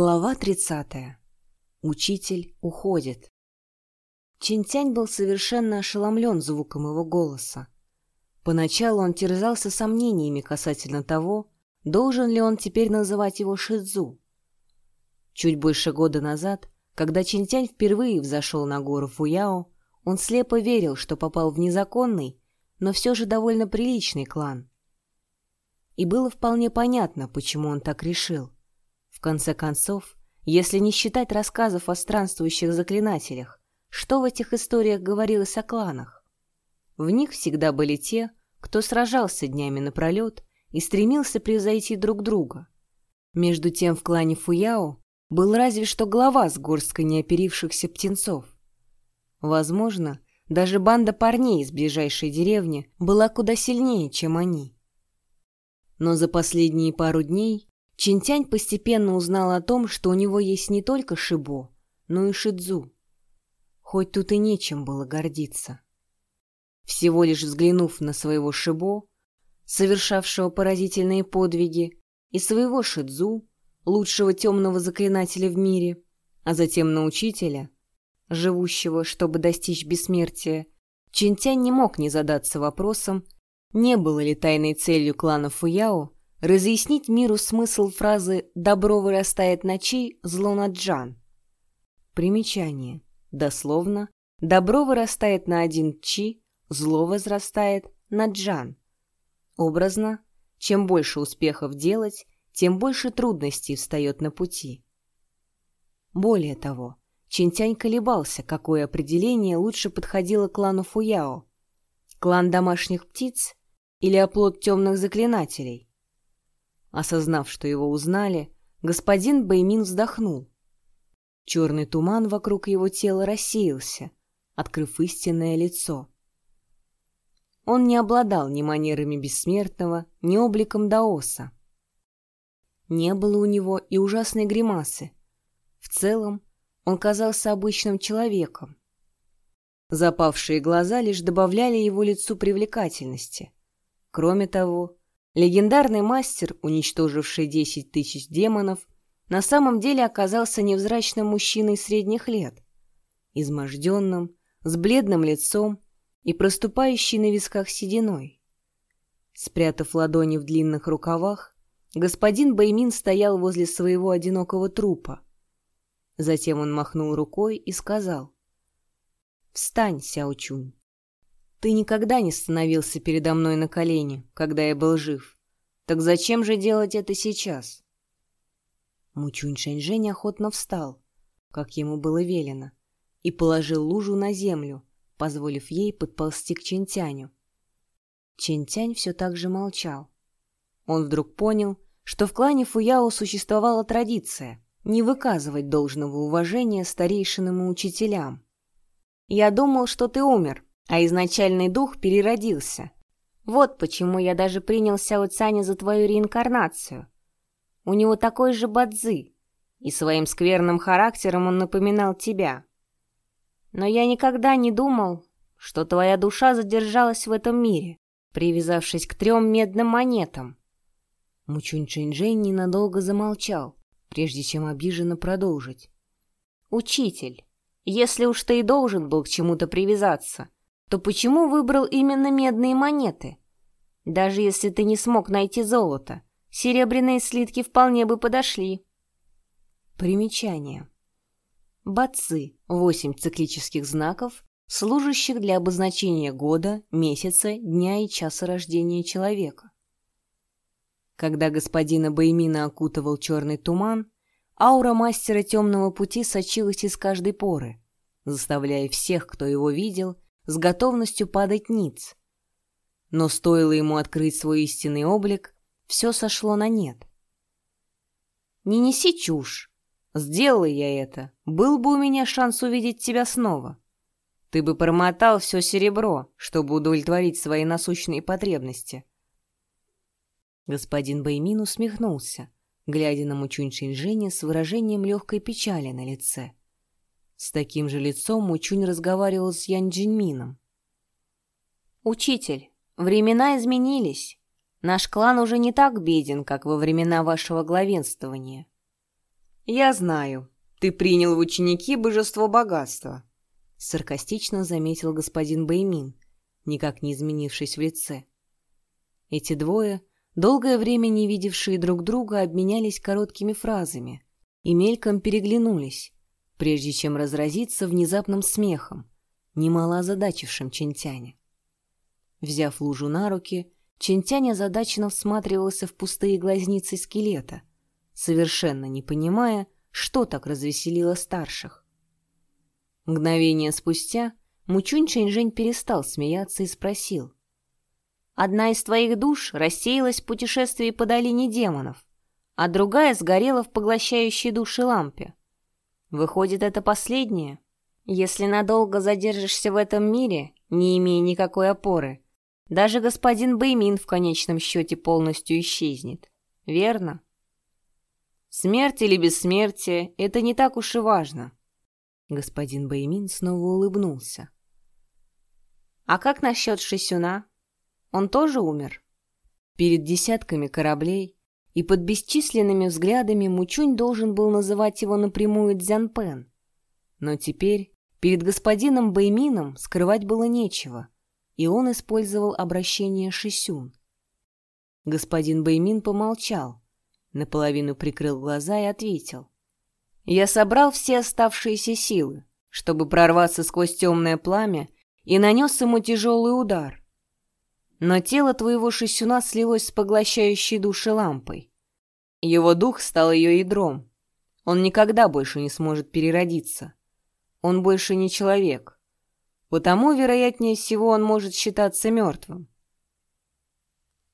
Глава 30. Учитель уходит. Чинтянь был совершенно ошеломлен звуком его голоса. Поначалу он терзался сомнениями касательно того, должен ли он теперь называть его Шидзу. Чуть больше года назад, когда Чинтянь впервые взошел на гору Фуяо, он слепо верил, что попал в незаконный, но все же довольно приличный клан. И было вполне понятно, почему он так решил. В конце концов, если не считать рассказов о странствующих заклинателях, что в этих историях говорилось о кланах? В них всегда были те, кто сражался днями напролет и стремился превзойти друг друга. Между тем в клане Фуяо был разве что глава с горсткой неоперившихся птенцов. Возможно, даже банда парней из ближайшей деревни была куда сильнее, чем они. Но за последние пару дней Чинтянь постепенно узнал о том, что у него есть не только Шибо, но и Шидзу. Хоть тут и нечем было гордиться. Всего лишь взглянув на своего Шибо, совершавшего поразительные подвиги, и своего Шидзу, лучшего темного заклинателя в мире, а затем на учителя, живущего, чтобы достичь бессмертия, Чинтянь не мог не задаться вопросом, не было ли тайной целью клана Фуяо разъяснить миру смысл фразы «добро вырастает ночей, зло на джан». Примечание. Дословно «добро вырастает на один чи, зло возрастает на джан». Образно, чем больше успехов делать, тем больше трудностей встает на пути. Более того, Чинтянь колебался, какое определение лучше подходило клану Фуяо. Клан домашних птиц или оплот темных заклинателей? Осознав, что его узнали, господин Бэймин вздохнул. Черный туман вокруг его тела рассеялся, открыв истинное лицо. Он не обладал ни манерами бессмертного, ни обликом Даоса. Не было у него и ужасной гримасы. В целом, он казался обычным человеком. Запавшие глаза лишь добавляли его лицу привлекательности. Кроме того, Легендарный мастер, уничтоживший 10 тысяч демонов, на самом деле оказался невзрачным мужчиной средних лет, изможденным, с бледным лицом и проступающей на висках сединой. Спрятав ладони в длинных рукавах, господин Баймин стоял возле своего одинокого трупа. Затем он махнул рукой и сказал «Встань, Сяочунь». Ты никогда не становился передо мной на колени, когда я был жив. Так зачем же делать это сейчас? Мучунь Шэньжэнь охотно встал, как ему было велено, и положил лужу на землю, позволив ей подползти к Чентяню. Чентянь все так же молчал. Он вдруг понял, что в клане Фуяо существовала традиция не выказывать должного уважения старейшинам и учителям. «Я думал, что ты умер», а изначальный дух переродился. Вот почему я даже принял Сяо Цаня за твою реинкарнацию. У него такой же бадзы, и своим скверным характером он напоминал тебя. Но я никогда не думал, что твоя душа задержалась в этом мире, привязавшись к трем медным монетам. Мучунь Чэньчжэнь ненадолго замолчал, прежде чем обиженно продолжить. «Учитель, если уж ты и должен был к чему-то привязаться, то почему выбрал именно медные монеты? Даже если ты не смог найти золото, серебряные слитки вполне бы подошли. Примечание. Бацы – восемь циклических знаков, служащих для обозначения года, месяца, дня и часа рождения человека. Когда господина Баймина окутывал черный туман, аура мастера темного пути сочилась из каждой поры, заставляя всех, кто его видел, с готовностью падать ниц. Но стоило ему открыть свой истинный облик, все сошло на нет. «Не неси чушь. Сделала я это. Был бы у меня шанс увидеть тебя снова. Ты бы промотал все серебро, чтобы удовлетворить свои насущные потребности». Господин Баймин усмехнулся, глядя на Мучунь Шинжэня с выражением легкой печали на лице. С таким же лицом Мучунь разговаривал с Ян Джинмином. «Учитель, времена изменились. Наш клан уже не так беден, как во времена вашего главенствования. «Я знаю, ты принял в ученики божество богатства», — саркастично заметил господин Бэймин, никак не изменившись в лице. Эти двое, долгое время не видевшие друг друга, обменялись короткими фразами и мельком переглянулись, прежде чем разразиться внезапным смехом, немало озадачившим Чентяня. Взяв лужу на руки, Чентянь озадаченно всматривался в пустые глазницы скелета, совершенно не понимая, что так развеселило старших. Мгновение спустя Мучунь Чэньжэнь перестал смеяться и спросил. «Одна из твоих душ рассеялась в путешествии по долине демонов, а другая сгорела в поглощающей души лампе. Выходит, это последнее? Если надолго задержишься в этом мире, не имея никакой опоры, даже господин Бэймин в конечном счете полностью исчезнет. Верно? Смерть или бессмертие — это не так уж и важно. Господин Бэймин снова улыбнулся. А как насчет Шисюна? Он тоже умер? Перед десятками кораблей и под бесчисленными взглядами Мучунь должен был называть его напрямую Дзянпен. Но теперь перед господином Бэймином скрывать было нечего — и он использовал обращение Шисюн. Господин Бэймин помолчал, наполовину прикрыл глаза и ответил. «Я собрал все оставшиеся силы, чтобы прорваться сквозь темное пламя, и нанес ему тяжелый удар. Но тело твоего Шисюна слилось с поглощающей души лампой. Его дух стал ее ядром. Он никогда больше не сможет переродиться. Он больше не человек. Потому, вероятнее всего, он может считаться мертвым.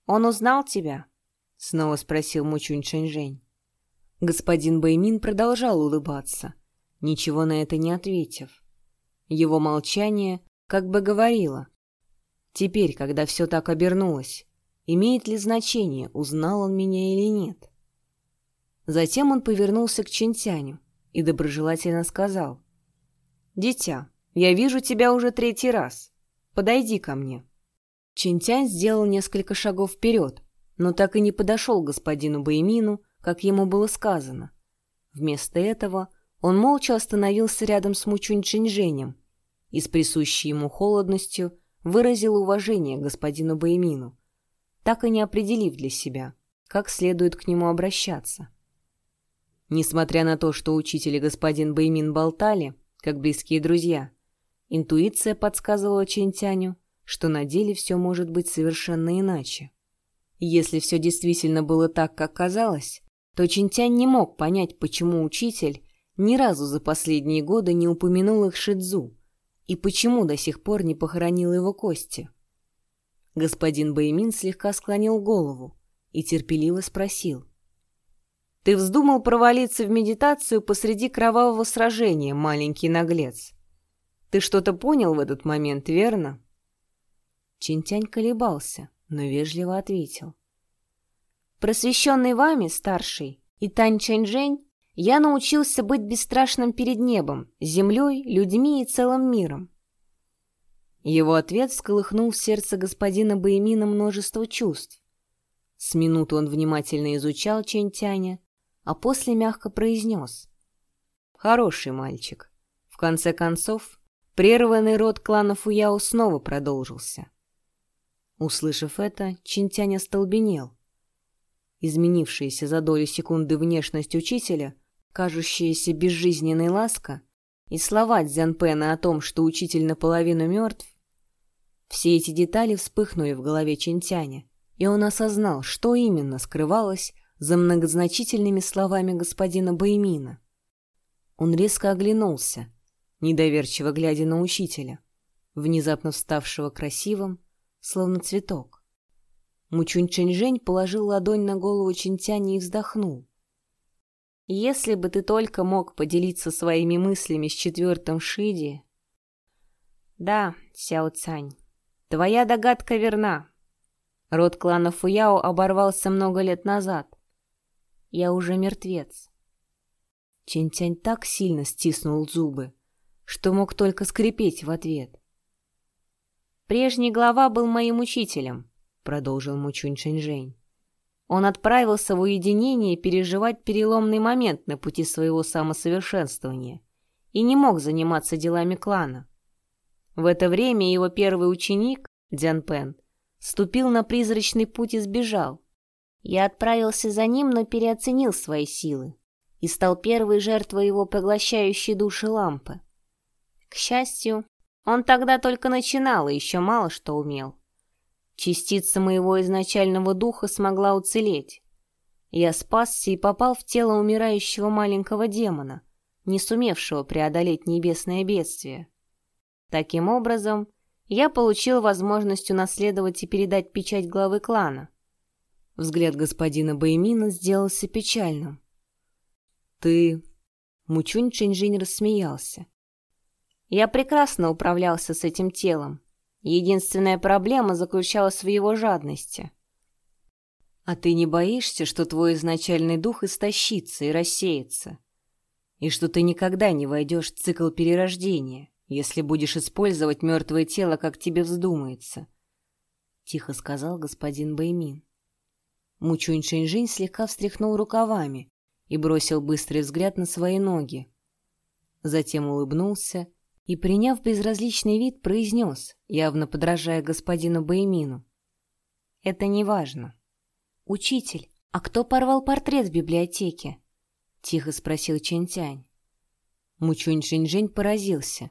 «Он узнал тебя?» — снова спросил Мучунь Шэньжэнь. Господин Бэймин продолжал улыбаться, ничего на это не ответив. Его молчание как бы говорило. Теперь, когда все так обернулось, имеет ли значение, узнал он меня или нет? Затем он повернулся к Чинтяню и доброжелательно сказал. «Дитя, я вижу тебя уже третий раз. Подойди ко мне». Чинтянь сделал несколько шагов вперед, но так и не подошел к господину Баймину, как ему было сказано. Вместо этого он молча остановился рядом с Мучунь Чинжэнем и с присущей ему холодностью выразил уважение господину Баймину, так и не определив для себя, как следует к нему обращаться. Несмотря на то, что учитель и господин Баймин болтали, как близкие друзья, Интуиция подсказывала Чентяню, что на деле все может быть совершенно иначе. Если все действительно было так, как казалось, то Чинтянь не мог понять, почему учитель ни разу за последние годы не упомянул их Шидзу и почему до сих пор не похоронил его кости. Господин Бэймин слегка склонил голову и терпеливо спросил. «Ты вздумал провалиться в медитацию посреди кровавого сражения, маленький наглец?» Ты что-то понял в этот момент, верно?» Чинтянь колебался, но вежливо ответил. «Просвещенный вами, старший, и Тань Чэньчжэнь, я научился быть бесстрашным перед небом, землей, людьми и целым миром». Его ответ всколыхнул в сердце господина Баемина множество чувств. С минуту он внимательно изучал Чэньтяня, а после мягко произнес. «Хороший мальчик. В конце концов, Прерванный род клана Фуяо снова продолжился. Услышав это, Чинтянь остолбенел. Изменившаяся за долю секунды внешность учителя, кажущаяся безжизненной ласка, и слова Дзянпена о том, что учитель наполовину мертв, все эти детали вспыхнули в голове Чинтяня, и он осознал, что именно скрывалось за многозначительными словами господина Баймина. Он резко оглянулся, недоверчиво глядя на учителя, внезапно вставшего красивым, словно цветок. Мучунь Чэньжэнь положил ладонь на голову Чинтяни и вздохнул. «Если бы ты только мог поделиться своими мыслями с четвертым Шиди...» «Да, Сяо Цань, твоя догадка верна. Род клана Фуяо оборвался много лет назад. Я уже мертвец». Чинтянь так сильно стиснул зубы, что мог только скрипеть в ответ. «Прежний глава был моим учителем», — продолжил Мучунь Шэньжэнь. Он отправился в уединение переживать переломный момент на пути своего самосовершенствования и не мог заниматься делами клана. В это время его первый ученик, Дзян Пен, ступил на призрачный путь и сбежал. Я отправился за ним, но переоценил свои силы и стал первой жертвой его поглощающей души лампы. К счастью, он тогда только начинал и еще мало что умел. Частица моего изначального духа смогла уцелеть. Я спасся и попал в тело умирающего маленького демона, не сумевшего преодолеть небесное бедствие. Таким образом, я получил возможность унаследовать и передать печать главы клана. Взгляд господина Баймина сделался печальным. «Ты...» Мучунь Чэньжинь рассмеялся. «Я прекрасно управлялся с этим телом. Единственная проблема заключалась в его жадности. А ты не боишься, что твой изначальный дух истощится и рассеется? И что ты никогда не войдешь в цикл перерождения, если будешь использовать мертвое тело, как тебе вздумается? Тихо сказал господин Баймин. Мучунь Шэньжинь слегка встряхнул рукавами и бросил быстрый взгляд на свои ноги. Затем улыбнулся и, приняв безразличный вид, произнес, явно подражая господину Баймину. «Это не важно». «Учитель, а кто порвал портрет в библиотеке?» — тихо спросил Чэнь-Тянь. Мучунь Шинжень поразился.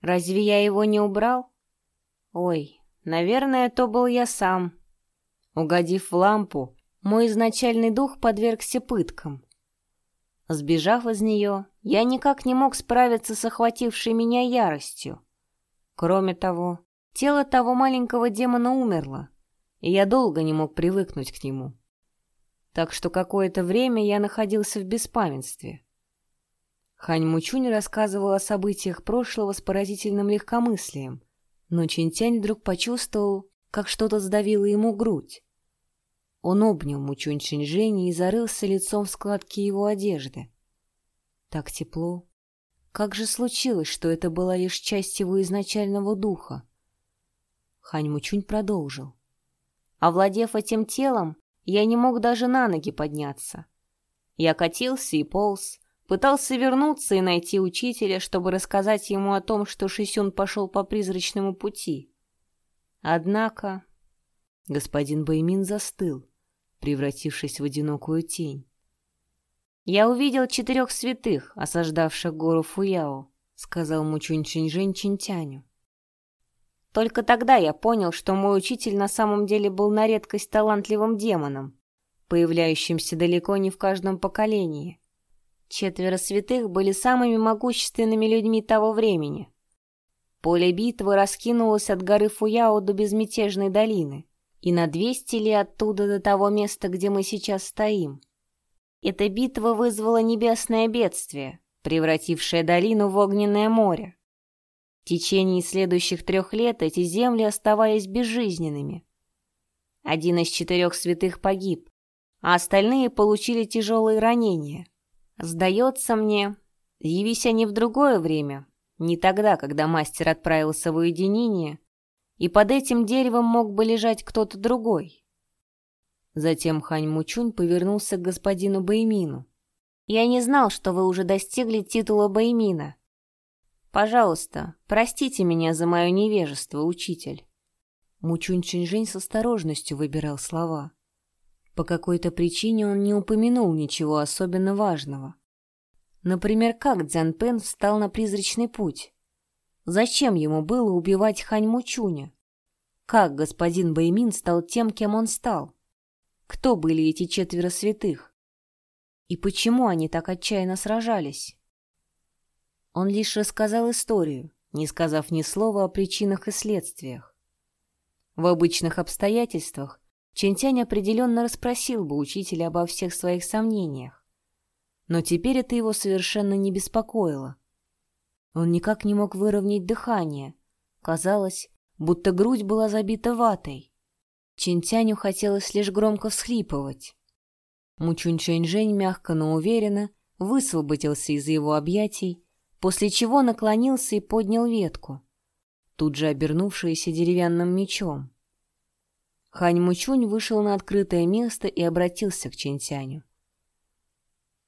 «Разве я его не убрал?» «Ой, наверное, то был я сам». Угодив в лампу, мой изначальный дух подвергся пыткам. Сбежав из нее, я никак не мог справиться с охватившей меня яростью. Кроме того, тело того маленького демона умерло, и я долго не мог привыкнуть к нему. Так что какое-то время я находился в беспамятстве. Хань Мучунь рассказывал о событиях прошлого с поразительным легкомыслием, но Чинтянь вдруг почувствовал, как что-то сдавило ему грудь. Он обнял Мучунь Шинжэня и зарылся лицом в складки его одежды. Так тепло. Как же случилось, что это была лишь часть его изначального духа? Хань Мучунь продолжил. Овладев этим телом, я не мог даже на ноги подняться. Я катился и полз, пытался вернуться и найти учителя, чтобы рассказать ему о том, что Шисюн пошел по призрачному пути. Однако господин Баймин застыл, превратившись в одинокую тень. «Я увидел четырех святых, осаждавших гору Фуяо», — сказал Мучунь Чинжэнь Чинтяню. Только тогда я понял, что мой учитель на самом деле был на редкость талантливым демоном, появляющимся далеко не в каждом поколении. Четверо святых были самыми могущественными людьми того времени. Поле битвы раскинулось от горы Фуяо до безмятежной долины и на 200 ли оттуда до того места, где мы сейчас стоим. Эта битва вызвала небесное бедствие, превратившее долину в огненное море. В течение следующих трех лет эти земли оставались безжизненными. Один из четырех святых погиб, а остальные получили тяжелые ранения. Сдается мне, явись они в другое время, не тогда, когда мастер отправился в уединение, и под этим деревом мог бы лежать кто-то другой. Затем Хань Мучунь повернулся к господину Баймину. «Я не знал, что вы уже достигли титула Баймина. Пожалуйста, простите меня за мое невежество, учитель». Мучунь Чинжэнь с осторожностью выбирал слова. По какой-то причине он не упомянул ничего особенно важного. Например, как Цзян Пен встал на призрачный путь. Зачем ему было убивать Хань Мучуня? Как господин Баймин стал тем, кем он стал? Кто были эти четверо святых? И почему они так отчаянно сражались? Он лишь рассказал историю, не сказав ни слова о причинах и следствиях. В обычных обстоятельствах Чентянь определенно расспросил бы учителя обо всех своих сомнениях. Но теперь это его совершенно не беспокоило. Он никак не мог выровнять дыхание. Казалось, будто грудь была забита ватой. Чинтяню хотелось лишь громко всхлипывать. Мучунь мягко, но уверенно высвободился из его объятий, после чего наклонился и поднял ветку, тут же обернувшуюся деревянным мечом. Хань Мучунь вышел на открытое место и обратился к Чинтяню.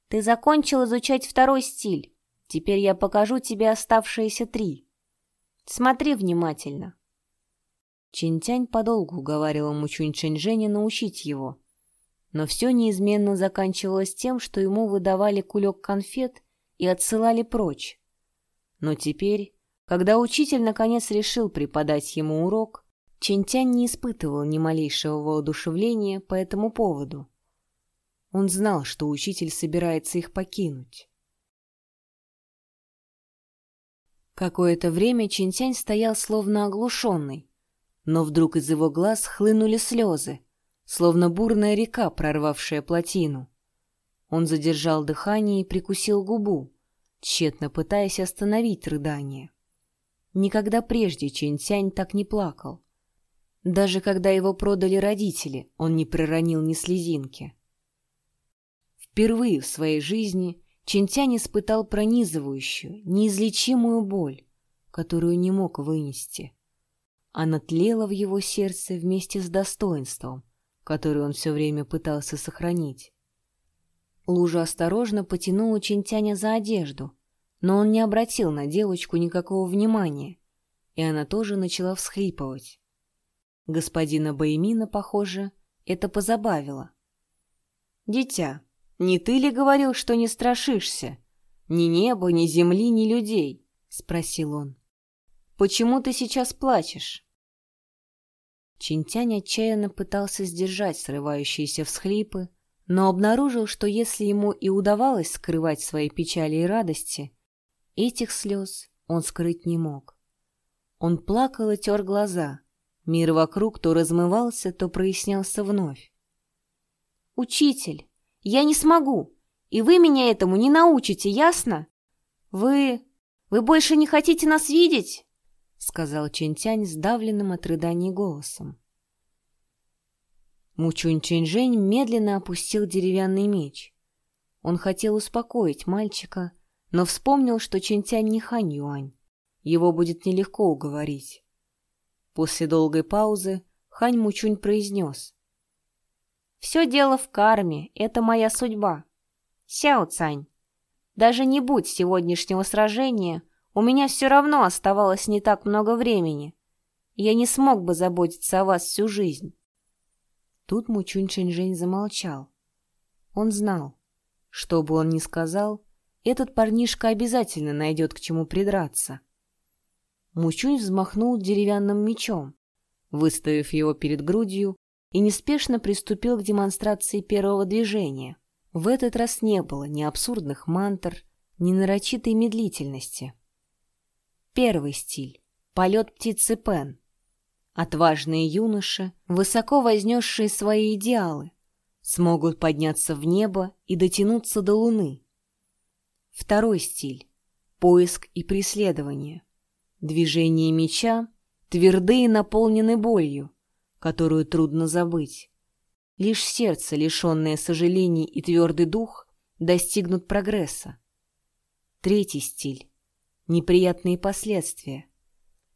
«Ты закончил изучать второй стиль. Теперь я покажу тебе оставшиеся три. Смотри внимательно». Чинтянь подолгу уговаривал Мучунь Чэньжэня научить его, но все неизменно заканчивалось тем, что ему выдавали кулек конфет и отсылали прочь. Но теперь, когда учитель наконец решил преподать ему урок, Чинтянь не испытывал ни малейшего воодушевления по этому поводу. Он знал, что учитель собирается их покинуть. Какое-то время Чинтянь стоял словно оглушенный, но вдруг из его глаз хлынули слезы, словно бурная река, прорвавшая плотину. Он задержал дыхание и прикусил губу, тщетно пытаясь остановить рыдание. Никогда прежде Чинтянь так не плакал. Даже когда его продали родители, он не проронил ни слезинки. Впервые в своей жизни Чинтянь испытал пронизывающую, неизлечимую боль, которую не мог вынести. Она тлела в его сердце вместе с достоинством, которое он все время пытался сохранить. Лужа осторожно потянула Чинтяня за одежду, но он не обратил на девочку никакого внимания, и она тоже начала всхлипывать. Господина Баймина, похоже, это позабавило. «Дитя, не ты ли говорил, что не страшишься? Ни неба, ни земли, ни людей?» — спросил он. «Почему ты сейчас плачешь?» Чинтянь отчаянно пытался сдержать срывающиеся всхлипы, но обнаружил, что если ему и удавалось скрывать свои печали и радости, этих слез он скрыть не мог. Он плакал и тер глаза, Мир вокруг то размывался, то прояснялся вновь. «Учитель, я не смогу, и вы меня этому не научите, ясно? Вы... вы больше не хотите нас видеть?» — сказал Чентянь сдавленным от рыданий голосом. Мучунь Чэньжэнь медленно опустил деревянный меч. Он хотел успокоить мальчика, но вспомнил, что Чентянь не Хань Юань. Его будет нелегко уговорить. После долгой паузы Хань Мучунь произнес. «Все дело в карме, это моя судьба. Сяо Цань, даже не будь сегодняшнего сражения, у меня все равно оставалось не так много времени. Я не смог бы заботиться о вас всю жизнь». Тут Мучунь Чэньжэнь замолчал. Он знал, что бы он ни сказал, этот парнишка обязательно найдет к чему придраться. Мучунь взмахнул деревянным мечом, выставив его перед грудью, и неспешно приступил к демонстрации первого движения. В этот раз не было ни абсурдных мантр, ни нарочитой медлительности. Первый стиль — полет птицы Пен. Отважные юноши, высоко вознесшие свои идеалы, смогут подняться в небо и дотянуться до луны. Второй стиль — поиск и преследование. Движения меча тверды и наполнены болью, которую трудно забыть. Лишь сердце, лишенное сожалений и твердый дух, достигнут прогресса. Третий стиль — неприятные последствия.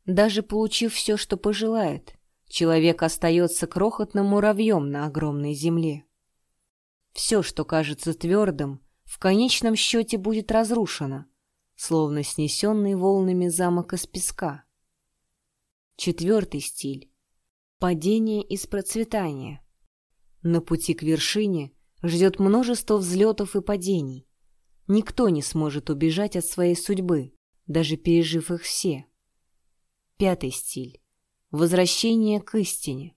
Даже получив все, что пожелает, человек остается крохотным муравьем на огромной земле. Все, что кажется твердым, в конечном счете будет разрушено — словно снесенный волнами замок из песка. Четвертый стиль — падение из процветания. На пути к вершине ждет множество взлетов и падений. Никто не сможет убежать от своей судьбы, даже пережив их все. Пятый стиль — возвращение к истине.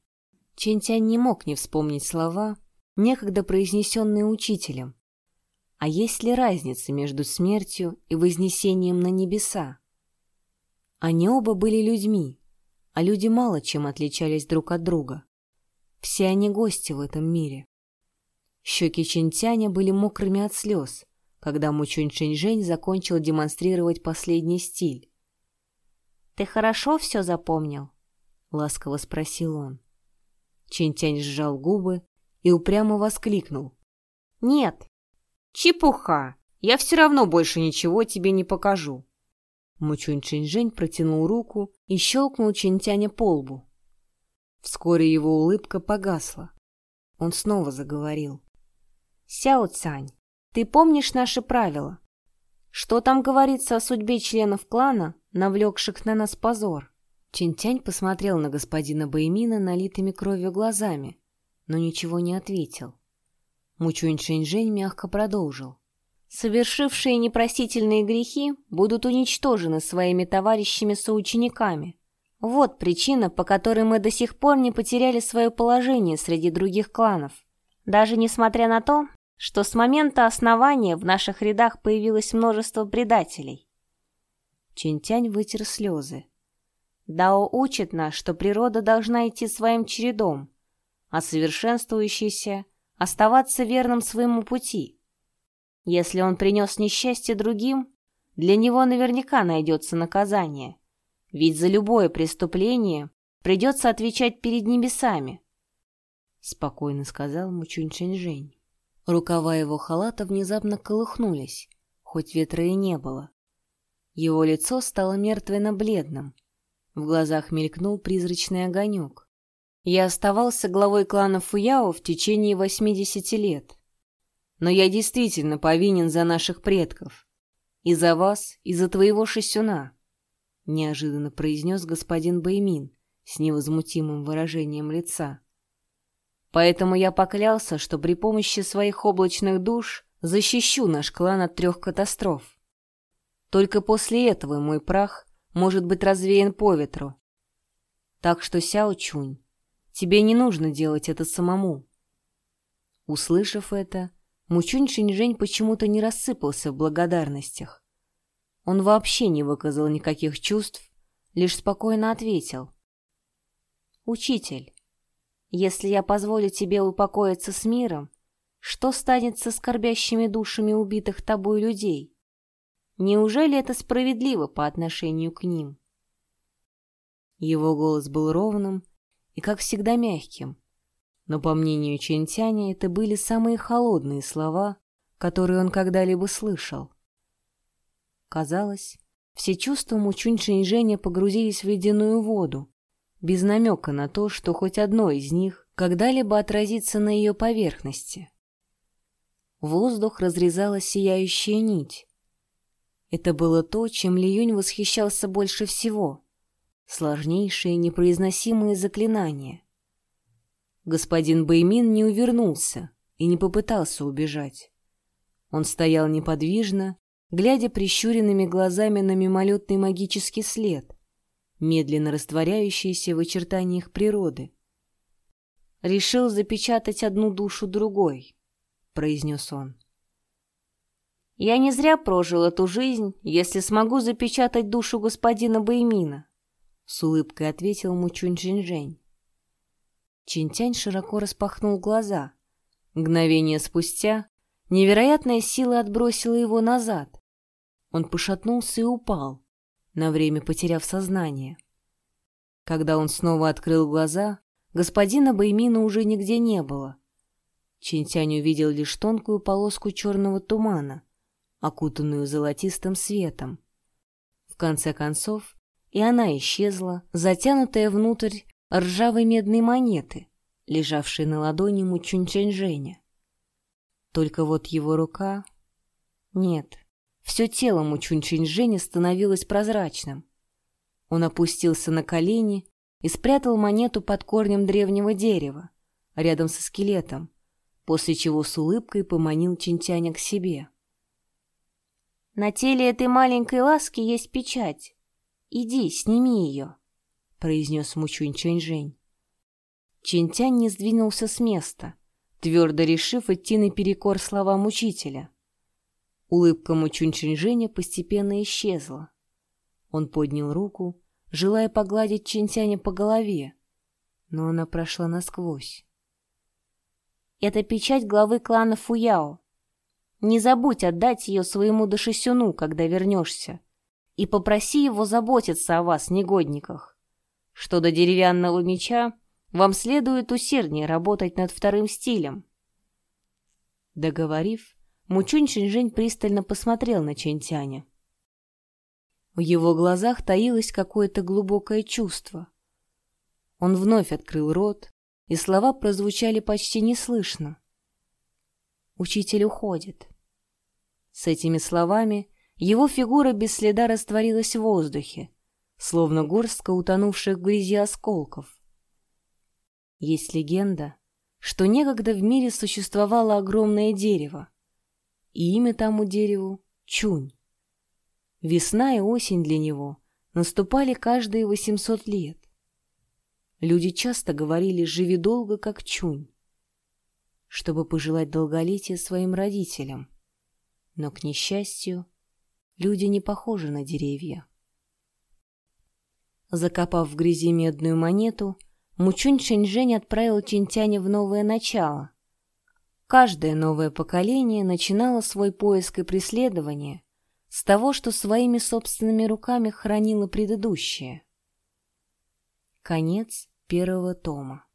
Чентянь не мог не вспомнить слова, некогда произнесенные учителем, а есть ли разница между смертью и вознесением на небеса? Они оба были людьми, а люди мало чем отличались друг от друга. Все они гости в этом мире. Щеки Чинтяня были мокрыми от слез, когда Мучунь Чинжэнь закончил демонстрировать последний стиль. «Ты хорошо все запомнил?» — ласково спросил он. Чинтянь сжал губы и упрямо воскликнул. «Нет, «Чепуха! Я все равно больше ничего тебе не покажу!» Мучунь Чинжэнь протянул руку и щелкнул Чинтяня по лбу. Вскоре его улыбка погасла. Он снова заговорил. «Сяо Цань, ты помнишь наши правила? Что там говорится о судьбе членов клана, навлекших на нас позор?» Чинтянь посмотрел на господина Баймина налитыми кровью глазами, но ничего не ответил. Мучунь Шэньжэнь мягко продолжил. «Совершившие непростительные грехи будут уничтожены своими товарищами-соучениками. Вот причина, по которой мы до сих пор не потеряли свое положение среди других кланов. Даже несмотря на то, что с момента основания в наших рядах появилось множество предателей». Чинтянь вытер слезы. Дао учит нас, что природа должна идти своим чередом, а совершенствующийся — оставаться верным своему пути. Если он принес несчастье другим, для него наверняка найдется наказание, ведь за любое преступление придется отвечать перед небесами. Спокойно сказал Мучунь Шэньжэнь. Рукава его халата внезапно колыхнулись, хоть ветра и не было. Его лицо стало мертвенно-бледным. В глазах мелькнул призрачный огонек. Я оставался главой клана Фуяо в течение 80 лет. Но я действительно повинен за наших предков. И за вас, и за твоего шесюна, — неожиданно произнес господин Баймин с невозмутимым выражением лица. Поэтому я поклялся, что при помощи своих облачных душ защищу наш клан от трех катастроф. Только после этого мой прах может быть развеян по ветру. Так что, Сяо Чунь, Тебе не нужно делать это самому. Услышав это, Мучунь Шиньжэнь почему-то не рассыпался в благодарностях. Он вообще не выказал никаких чувств, лишь спокойно ответил. «Учитель, если я позволю тебе упокоиться с миром, что станет со скорбящими душами убитых тобой людей? Неужели это справедливо по отношению к ним?» Его голос был ровным и, как всегда, мягким. Но, по мнению Чентяня, это были самые холодные слова, которые он когда-либо слышал. Казалось, все чувства Мучунь Шэньжэня погрузились в ледяную воду, без намека на то, что хоть одно из них когда-либо отразится на ее поверхности. Воздух разрезала сияющая нить. Это было то, чем Ли Юнь восхищался больше всего — сложнейшие непроизносимые заклинания. Господин Бэймин не увернулся и не попытался убежать. Он стоял неподвижно, глядя прищуренными глазами на мимолетный магический след, медленно растворяющийся в очертаниях природы. «Решил запечатать одну душу другой», — произнес он. «Я не зря прожил эту жизнь, если смогу запечатать душу господина Бэймина. С улыбкой ответил Мучунь Чинжэнь. Чинтянь широко распахнул глаза. Мгновение спустя невероятная сила отбросила его назад. Он пошатнулся и упал, на время потеряв сознание. Когда он снова открыл глаза, господина Баймина уже нигде не было. Чинтянь увидел лишь тонкую полоску черного тумана, окутанную золотистым светом. В конце концов, и она исчезла, затянутая внутрь ржавой медной монеты, лежавшей на ладони Мучунь-Чэньжэня. Только вот его рука... Нет, все тело Мучунь-Чэньжэня становилось прозрачным. Он опустился на колени и спрятал монету под корнем древнего дерева, рядом со скелетом, после чего с улыбкой поманил Чинтяня к себе. «На теле этой маленькой ласки есть печать. «Иди, сними ее», — произнес Мучунь Чэньжэнь. Чинтянь не сдвинулся с места, твердо решив идти наперекор словам учителя. Улыбка Мучунь Чэньжэня постепенно исчезла. Он поднял руку, желая погладить Чинтяня по голове, но она прошла насквозь. «Это печать главы клана Фуяо. Не забудь отдать ее своему Дашисюну, когда вернешься», и попроси его заботиться о вас, негодниках. Что до деревянного меча, вам следует усерднее работать над вторым стилем. Договорив, Мучунь Шинжэнь пристально посмотрел на Чэньтяня. В его глазах таилось какое-то глубокое чувство. Он вновь открыл рот, и слова прозвучали почти неслышно. Учитель уходит. С этими словами его фигура без следа растворилась в воздухе, словно горстка утонувших в грязи осколков. Есть легенда, что некогда в мире существовало огромное дерево, и имя тому дереву — Чунь. Весна и осень для него наступали каждые 800 лет. Люди часто говорили «живи долго, как Чунь», чтобы пожелать долголетия своим родителям. Но, к несчастью, люди не похожи на деревья. Закопав в грязи медную монету, Мучунь Шэньчжэнь отправил Чинтяня в новое начало. Каждое новое поколение начинало свой поиск и преследование с того, что своими собственными руками хранило предыдущее. Конец первого тома.